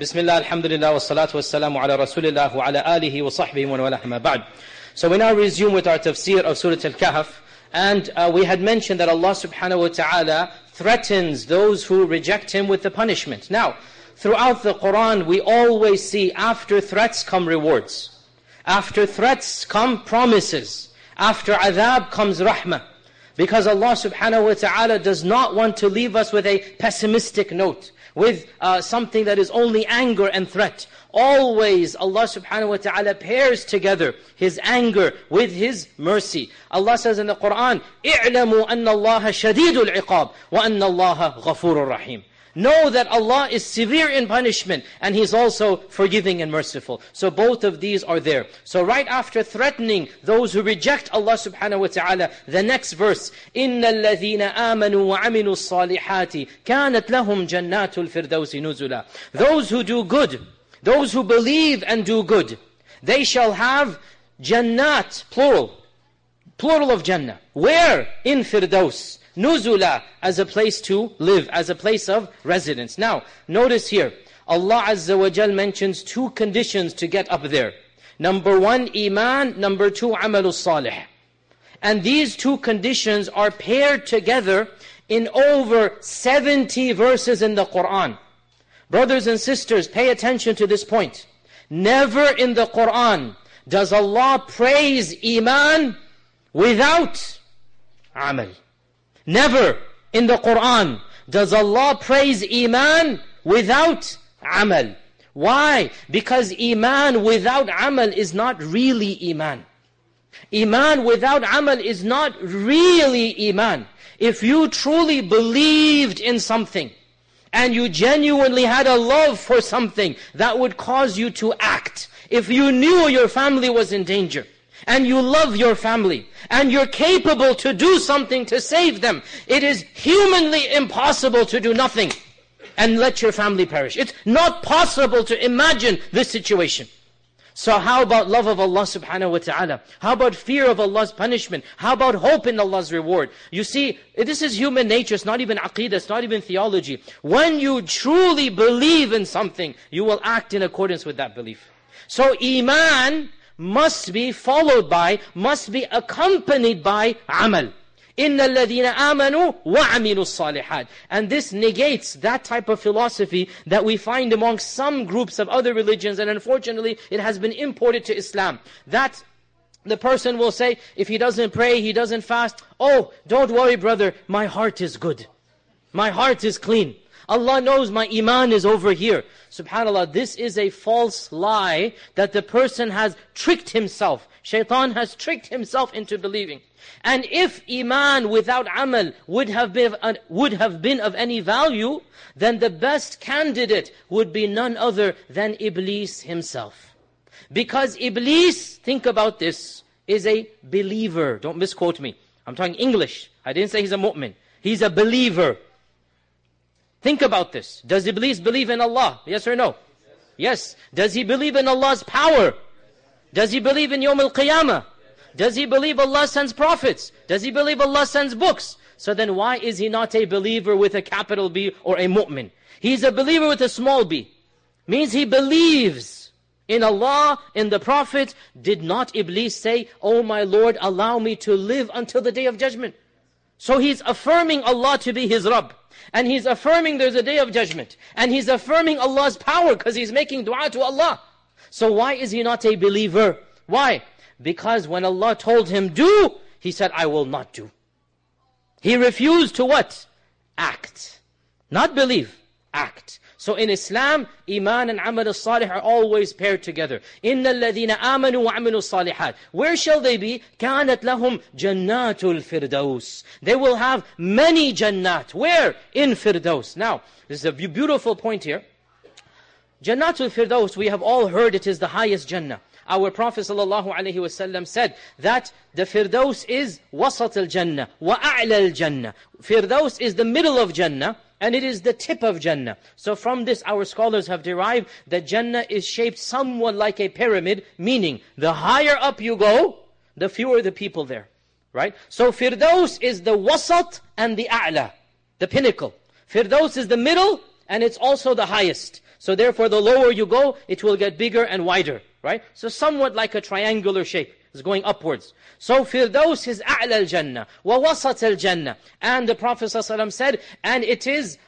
بسم الله الحمد لله والصلاة والسلام على رسول الله وعلى آله وصحبه ومن والاه ما بعد So we now resume with our tafsir of Surah Al-Kahf and uh, we had mentioned that Allah subhanahu wa ta'ala threatens those who reject Him with the punishment. Now, throughout the Qur'an we always see after threats come rewards. After threats come promises. After adhab comes rahmah. Because Allah subhanahu wa ta'ala does not want to leave us with a pessimistic note with uh, something that is only anger and threat. Always Allah subhanahu wa ta'ala pairs together His anger with His mercy. Allah says in the Quran, اِعْلَمُوا أَنَّ اللَّهَ شَدِيدُ الْعِقَابِ وَأَنَّ اللَّهَ غَفُورٌ رَحِيمٌ Know that Allah is severe in punishment and He's also forgiving and merciful. So both of these are there. So right after threatening those who reject Allah subhanahu wa ta'ala, the next verse, إِنَّ الَّذِينَ آمَنُوا وَعَمِلُوا الصَّالِحَاتِ كَانَتْ لَهُمْ جَنَّاتُ الْفِرْدَوْسِ نُزُلًا Those who do good, those who believe and do good, they shall have jannat, plural, plural of jannah. Where? In Firdaus nuzula, as a place to live, as a place of residence. Now, notice here, Allah Azza wa Jal mentions two conditions to get up there. Number one, iman. Number two, amalus salih. And these two conditions are paired together in over 70 verses in the Qur'an. Brothers and sisters, pay attention to this point. Never in the Qur'an does Allah praise iman without amal. Never in the Qur'an does Allah praise Iman without Amal. Why? Because Iman without Amal is not really Iman. Iman without Amal is not really Iman. If you truly believed in something, and you genuinely had a love for something, that would cause you to act. If you knew your family was in danger, and you love your family, and you're capable to do something to save them, it is humanly impossible to do nothing and let your family perish. It's not possible to imagine this situation. So how about love of Allah subhanahu wa ta'ala? How about fear of Allah's punishment? How about hope in Allah's reward? You see, this is human nature, it's not even aqidah, it's not even theology. When you truly believe in something, you will act in accordance with that belief. So iman must be followed by, must be accompanied by amal. إِنَّ الَّذِينَ آمَنُوا وَعَمِلُوا الصَّالِحَاتِ And this negates that type of philosophy that we find among some groups of other religions and unfortunately it has been imported to Islam. That the person will say, if he doesn't pray, he doesn't fast, oh, don't worry brother, my heart is good. My heart is clean. Allah knows my iman is over here. SubhanAllah, this is a false lie that the person has tricked himself. Shaitan has tricked himself into believing. And if iman without amal would have been would have been of any value, then the best candidate would be none other than Iblis himself. Because Iblis, think about this, is a believer. Don't misquote me. I'm talking English. I didn't say he's a mu'min. He's a believer. Think about this. Does Iblis believe in Allah? Yes or no? Yes. Does he believe in Allah's power? Does he believe in Yawm al-Qiyamah? Does he believe Allah sends prophets? Does he believe Allah sends books? So then why is he not a believer with a capital B or a mu'min? He's a believer with a small b. Means he believes in Allah, in the Prophet. Did not Iblis say, Oh my Lord, allow me to live until the day of judgment? So he's affirming Allah to be his Rabb. And he's affirming there's a day of judgment. And he's affirming Allah's power because he's making dua to Allah. So why is he not a believer? Why? Because when Allah told him do, he said, I will not do. He refused to what? Act. Not believe, act. So in Islam, Iman and Amal al-Salih are always paired together. إِنَّ الَّذِينَ آمَنُوا وَعَمِلُوا الصَّالِحَاتِ Where shall they be? كَانَتْ لَهُمْ جَنَّاتُ الْفِرْدَوْسِ They will have many jannat. Where? In Firdaus. Now, this is a beautiful point here. Jannatul Firdaus, we have all heard it is the highest Jannah. Our Prophet ﷺ said that the Firdaus is wasat al-Jannah, wa a'la al-Jannah. Firdaus is the middle of Jannah, and it is the tip of Jannah. So from this our scholars have derived that Jannah is shaped somewhat like a pyramid, meaning the higher up you go, the fewer the people there. Right? So Firdaus is the wasat and the a'la, the pinnacle. Firdaus is the middle, and it's also the highest. So therefore the lower you go, it will get bigger and wider right? So somewhat like a triangular shape. It's going upwards. So Firdaus is A'la al-Jannah, wa wasat al-Jannah. And the Prophet ﷺ said, and it is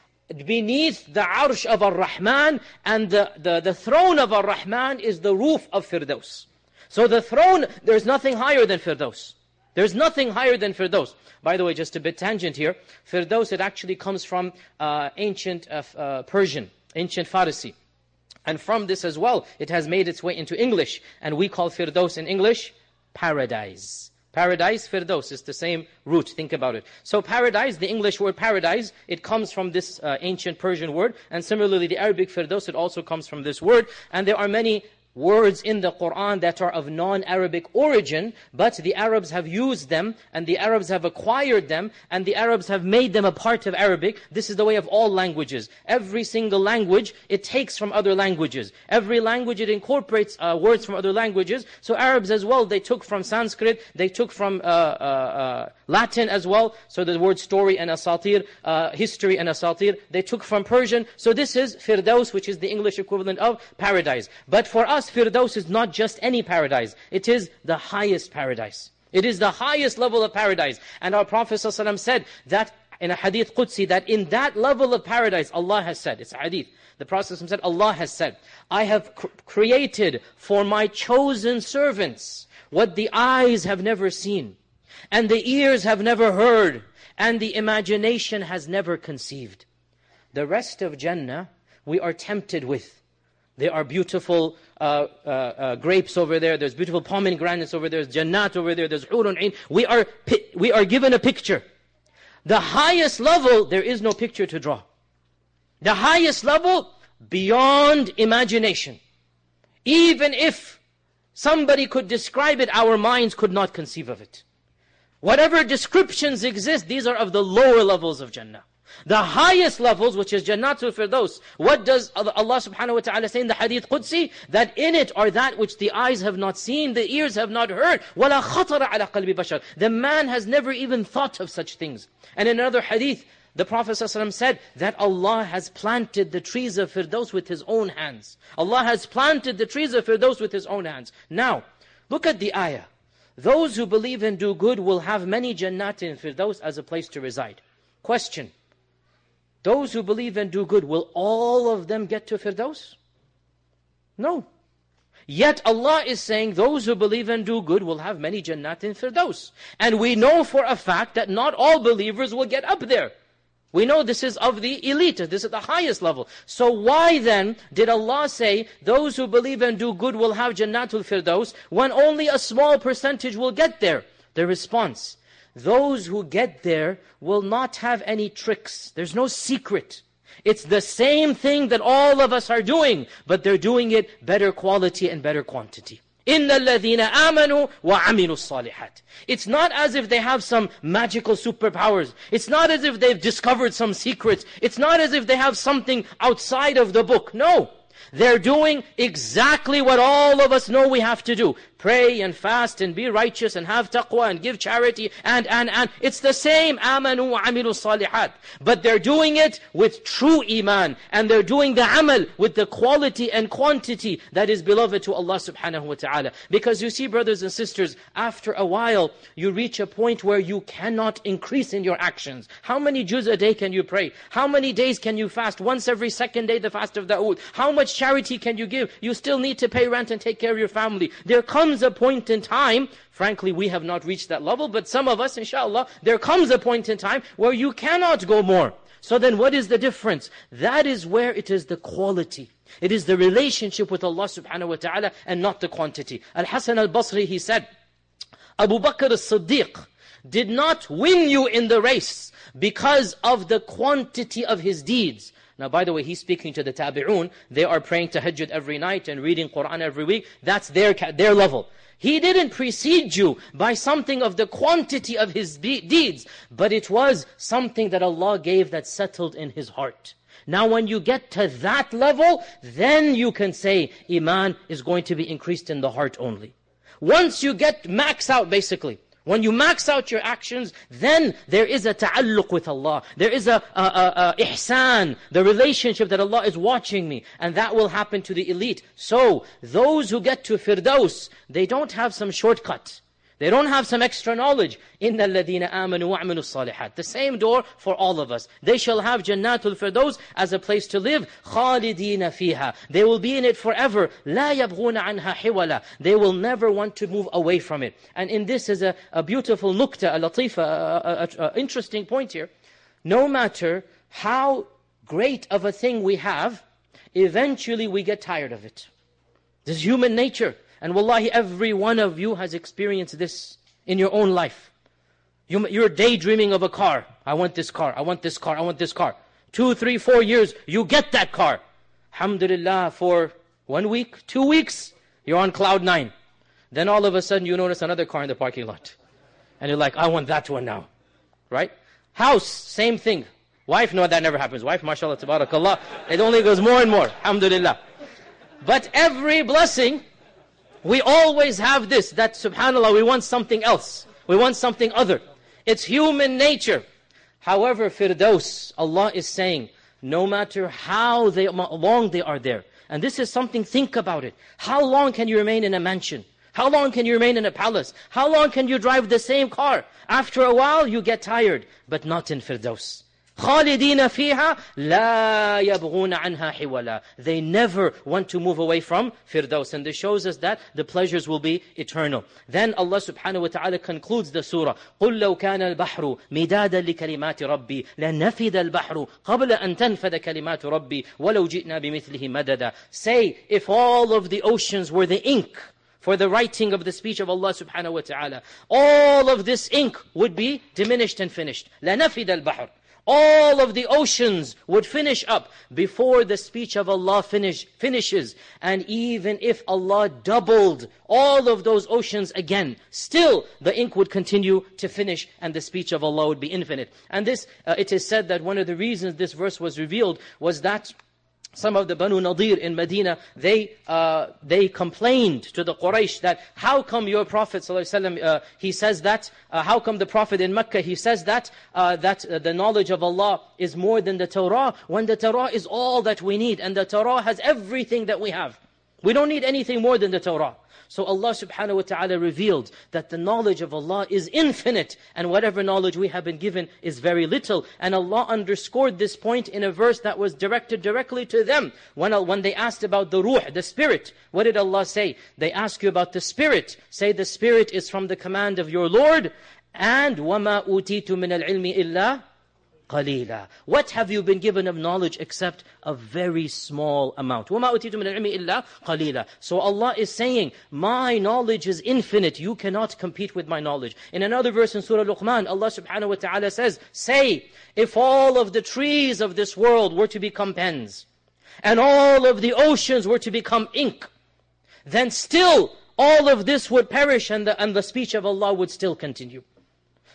beneath the arsh of Ar-Rahman, and the, the, the throne of Ar-Rahman is the roof of Firdaus. So the throne, there's nothing higher than Firdaus. There's nothing higher than Firdaus. By the way, just a bit tangent here, Firdaus, it actually comes from uh, ancient uh, uh, Persian, ancient Farsi. And from this as well, it has made its way into English. And we call Firdaus in English, paradise. Paradise, Firdaus, is the same root, think about it. So paradise, the English word paradise, it comes from this uh, ancient Persian word. And similarly, the Arabic Firdaus, it also comes from this word. And there are many words in the Qur'an that are of non-Arabic origin, but the Arabs have used them, and the Arabs have acquired them, and the Arabs have made them a part of Arabic. This is the way of all languages. Every single language, it takes from other languages. Every language, it incorporates uh, words from other languages. So Arabs as well, they took from Sanskrit, they took from uh, uh, uh Latin as well. So the word story and asatir, uh, history and asatir, they took from Persian. So this is Firdaus, which is the English equivalent of paradise. But for us, Firdaus is not just any paradise. It is the highest paradise. It is the highest level of paradise. And our Prophet ﷺ said that in a hadith Qudsi, that in that level of paradise, Allah has said, it's hadith, the Prophet ﷺ said, Allah has said, I have cr created for my chosen servants what the eyes have never seen, and the ears have never heard, and the imagination has never conceived. The rest of Jannah, we are tempted with. There are beautiful uh, uh, uh, grapes over there. There's beautiful pomegranates over there. There's jannat over there. There's hurun ain. We are, we are given a picture. The highest level, there is no picture to draw. The highest level, beyond imagination. Even if somebody could describe it, our minds could not conceive of it. Whatever descriptions exist, these are of the lower levels of Jannah. The highest levels, which is Jannatul Firdaus. What does Allah subhanahu wa ta'ala say in the Hadith Qudsi? That in it are that which the eyes have not seen, the ears have not heard. وَلَا خَطَرَ عَلَى قَلْبِ بَشَرٍ The man has never even thought of such things. And in another Hadith, the Prophet ﷺ said that Allah has planted the trees of Firdaus with His own hands. Allah has planted the trees of Firdaus with His own hands. Now, look at the ayah. Those who believe and do good will have many jannat in Firdaus as a place to reside. Question. those who believe and do good, will all of them get to Firdaus? No. Yet Allah is saying those who believe and do good will have many Jannat in Firdaus. And we know for a fact that not all believers will get up there. We know this is of the elite, this is the highest level. So why then did Allah say, those who believe and do good will have Jannatul Firdaus, when only a small percentage will get there? The response, those who get there will not have any tricks. There's no secret. It's the same thing that all of us are doing, but they're doing it better quality and better quantity. إِنَّ الَّذِينَ آمَنُوا وَعَمِلُوا الصَّالِحَاتِ It's not as if they have some magical superpowers. It's not as if they've discovered some secrets. It's not as if they have something outside of the book. No. They're doing exactly what all of us know we have to do pray and fast and be righteous and have taqwa and give charity and, and, and. It's the same, amanu amilu salihat. But they're doing it with true iman. And they're doing the amal with the quality and quantity that is beloved to Allah subhanahu wa ta'ala. Because you see, brothers and sisters, after a while, you reach a point where you cannot increase in your actions. How many juz a day can you pray? How many days can you fast? Once every second day, the fast of Dawood. How much charity can you give? You still need to pay rent and take care of your family. There comes a point in time, frankly we have not reached that level, but some of us inshallah, there comes a point in time where you cannot go more. So then what is the difference? That is where it is the quality. It is the relationship with Allah subhanahu wa ta'ala and not the quantity. Al-Hasan al-Basri, he said, Abu Bakr as-Siddiq did not win you in the race because of the quantity of his deeds. Now, by the way, he's speaking to the tabi'un. They are praying tahajjud every night and reading Qur'an every week. That's their, their level. He didn't precede you by something of the quantity of his deeds, but it was something that Allah gave that settled in his heart. Now when you get to that level, then you can say Iman is going to be increased in the heart only. Once you get max out basically, when you max out your actions, then there is a ta'alluq with Allah. There is a, a, a, a, ihsan, the relationship that Allah is watching me. And that will happen to the elite. So, those who get to Firdaus, they don't have some shortcut. They don't have some extra knowledge. إِنَّ الَّذِينَ آمَنُوا وَعْمِلُوا الصَّالِحَاتِ The same door for all of us. They shall have Jannatul Firdaus as a place to live. خَالِدِينَ فِيهَا They will be in it forever. لَا يَبْغُونَ عَنْهَا حِوَلًا They will never want to move away from it. And in this is a, a beautiful nukta, a latifa, interesting point here. No matter how great of a thing we have, eventually we get tired of it. This is human nature. And wallahi, every one of you has experienced this in your own life. You, you're daydreaming of a car. I want this car, I want this car, I want this car. Two, three, four years, you get that car. Alhamdulillah, for one week, two weeks, you're on cloud nine. Then all of a sudden you notice another car in the parking lot. And you're like, I want that one now. Right? House, same thing. Wife, no, that never happens. Wife, mashallah, tabarakallah. It only goes more and more. Alhamdulillah. But every blessing we always have this, that subhanAllah, we want something else. We want something other. It's human nature. However, Firdaus, Allah is saying, no matter how they, long they are there, and this is something, think about it. How long can you remain in a mansion? How long can you remain in a palace? How long can you drive the same car? After a while, you get tired, but not in Firdaus. خالدين فيها لا يبغون عنها حولا They never want to move away from Firdaus. And this shows us that the pleasures will be eternal. Then Allah subhanahu wa ta'ala concludes the surah. قُلْ لَوْ كَانَ الْبَحْرُ مِدَادًا لِكَلِمَاتِ رَبِّي لَنَفِدَ الْبَحْرُ قَبْلَ أَن تَنْفَدَ كَلِمَاتُ رَبِّي وَلَوْ جِئْنَا بِمِثْلِهِ مَدَدًا Say, if all of the oceans were the ink, for the writing of the speech of Allah subhanahu wa ta'ala. All of this ink would be diminished and finished. لَنَفِدَ الْبَحْرُ all of the oceans would finish up before the speech of Allah finish, finishes. And even if Allah doubled all of those oceans again, still the ink would continue to finish and the speech of Allah would be infinite. And this, uh, it is said that one of the reasons this verse was revealed was that some of the Banu Nadir in Medina, they, uh, they complained to the Quraysh that, how come your Prophet ﷺ, uh, he says that, uh, how come the Prophet in Mecca, he says that, uh, that uh, the knowledge of Allah is more than the Torah, when the Torah is all that we need, and the Torah has everything that we have. We don't need anything more than the Torah. So Allah subhanahu wa ta'ala revealed that the knowledge of Allah is infinite and whatever knowledge we have been given is very little. And Allah underscored this point in a verse that was directed directly to them. When, when they asked about the ruh, the spirit, what did Allah say? They ask you about the spirit. Say the spirit is from the command of your Lord and وَمَا أُوتِيتُ مِنَ الْعِلْمِ إِلَّا قليلا What have you been given of knowledge except a very small amount? وَمَا أُتِيتُ مِنَ الْعِلْمِ إِلَّا قَلِيلًا So Allah is saying, my knowledge is infinite. You cannot compete with my knowledge. In another verse in Surah Luqman, Allah subhanahu wa ta'ala says, Say, if all of the trees of this world were to become pens, and all of the oceans were to become ink, then still all of this would perish and the, and the speech of Allah would still continue.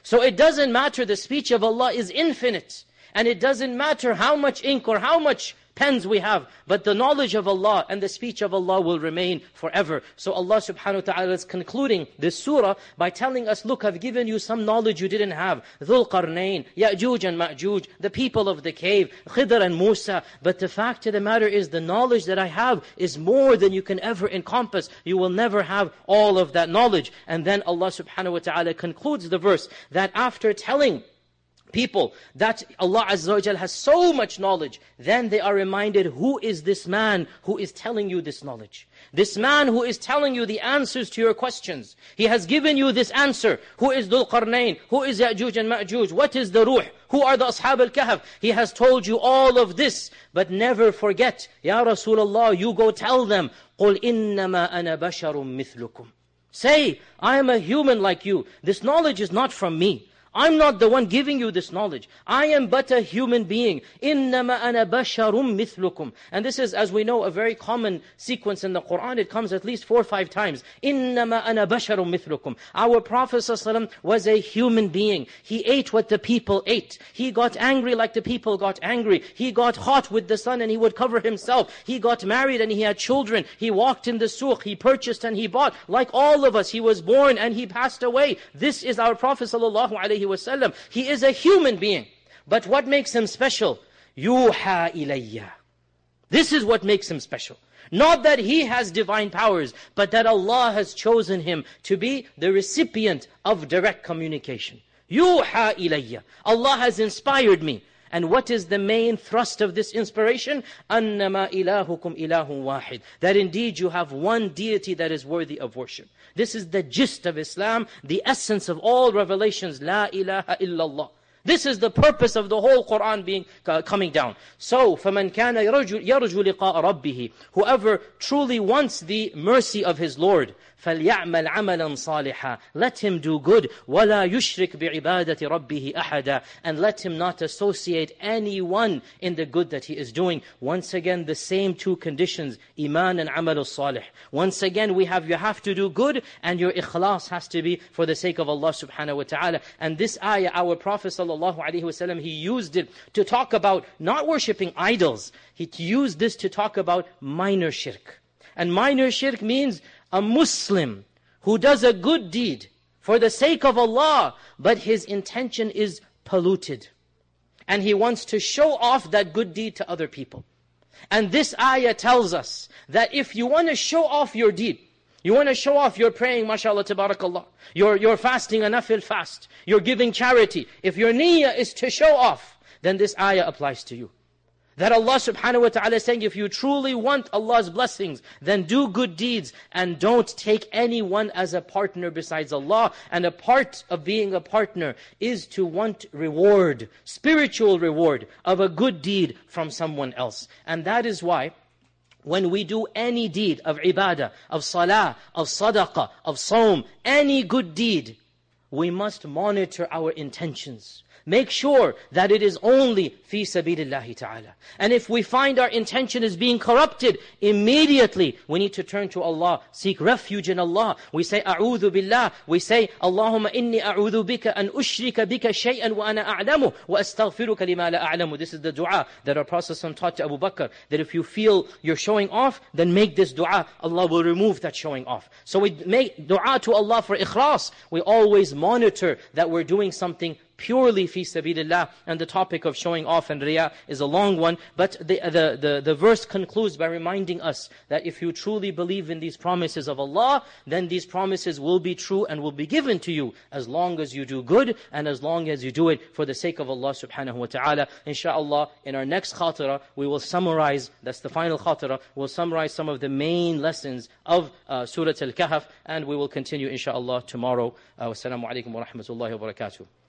So it doesn't matter, the speech of Allah is infinite. And it doesn't matter how much ink or how much pens we have, but the knowledge of Allah and the speech of Allah will remain forever. So Allah subhanahu wa ta'ala is concluding this surah by telling us, look, I've given you some knowledge you didn't have. Dhul Qarnayn, Ya'juj and Ma'juj, the people of the cave, Khidr and Musa. But the fact of the matter is, the knowledge that I have is more than you can ever encompass. You will never have all of that knowledge. And then Allah subhanahu wa ta'ala concludes the verse that after telling people that Allah Azza wa has so much knowledge, then they are reminded, who is this man who is telling you this knowledge? This man who is telling you the answers to your questions. He has given you this answer. Who is Dhul Qarnayn? Who is Ya'juj and Ma'juj? What is the Ruh? Who are the Ashab al-Kahf? He has told you all of this. But never forget, Ya Rasulullah, you go tell them, قُلْ إِنَّمَا أَنَا بَشَرٌ مِثْلُكُمْ Say, I am a human like you. This knowledge is not from me. I'm not the one giving you this knowledge. I am but a human being. إِنَّمَا أَنَا بَشَرٌ مِثْلُكُمْ And this is, as we know, a very common sequence in the Qur'an. It comes at least four or five times. إِنَّمَا أَنَا بَشَرٌ مِثْلُكُمْ Our Prophet ﷺ was a human being. He ate what the people ate. He got angry like the people got angry. He got hot with the sun and he would cover himself. He got married and he had children. He walked in the suq. He purchased and he bought. Like all of us, he was born and he passed away. This is our Prophet ﷺ wasallam. He is a human being. But what makes him special? Yuha ilayya. This is what makes him special. Not that he has divine powers, but that Allah has chosen him to be the recipient of direct communication. Yuha ilayya. Allah has inspired me. And what is the main thrust of this inspiration? أَنَّمَا إِلَهُكُمْ إِلَهٌ وَاحِدٌ That indeed you have one deity that is worthy of worship. This is the gist of Islam, the essence of all revelations. La ilaha illallah. This is the purpose of the whole Qur'an being uh, coming down. So, فَمَنْ كَانَ يَرْجُ, يرجو لِقَاءَ رَبِّهِ Whoever truly wants the mercy of his Lord, فَلْيَعْمَلْ عَمَلًا صَالِحًا Let him do good. وَلَا يُشْرِكْ بِعِبَادَةِ رَبِّهِ أَحَدًا And let him not associate anyone in the good that he is doing. Once again, the same two conditions, iman and amal salih. Once again, we have, you have to do good and your ikhlas has to be for the sake of Allah subhanahu wa ta'ala. And this ayah, our Prophet sallallahu alaihi wasallam, he used it to talk about not worshipping idols. He used this to talk about minor shirk. And minor shirk means a Muslim who does a good deed for the sake of Allah, but his intention is polluted. And he wants to show off that good deed to other people. And this ayah tells us that if you want to show off your deed, you want to show off your praying, mashallah, tabarakallah. You're, you're fasting a nafil fast. You're giving charity. If your niyyah is to show off, then this ayah applies to you. That Allah subhanahu wa ta'ala is saying, if you truly want Allah's blessings, then do good deeds and don't take anyone as a partner besides Allah. And a part of being a partner is to want reward, spiritual reward of a good deed from someone else. And that is why when we do any deed of ibadah, of salah, of sadaqah, of saum, any good deed, we must monitor our intentions. Make sure that it is only fi sabilillahi ta'ala. And if we find our intention is being corrupted, immediately we need to turn to Allah, seek refuge in Allah. We say, A'udhu billah. We say, Allahumma inni a'udhu bika an ushrika bika shay'an wa ana a'lamu wa astaghfiruka lima la a'lamu. This is the dua that our Prophet taught to Abu Bakr. That if you feel you're showing off, then make this dua. Allah will remove that showing off. So we make dua to Allah for ikhlas. We always monitor that we're doing something purely fi sabilillah. And the topic of showing off and riyah is a long one. But the, the, the, the verse concludes by reminding us that if you truly believe in these promises of Allah, then these promises will be true and will be given to you as long as you do good and as long as you do it for the sake of Allah subhanahu wa ta'ala. Insha'Allah, in our next khatira, we will summarize, that's the final khatira, we'll summarize some of the main lessons of uh, Surah Al-Kahf and we will continue insha'Allah tomorrow. Uh, wassalamu alaikum wa rahmatullahi wa barakatuh.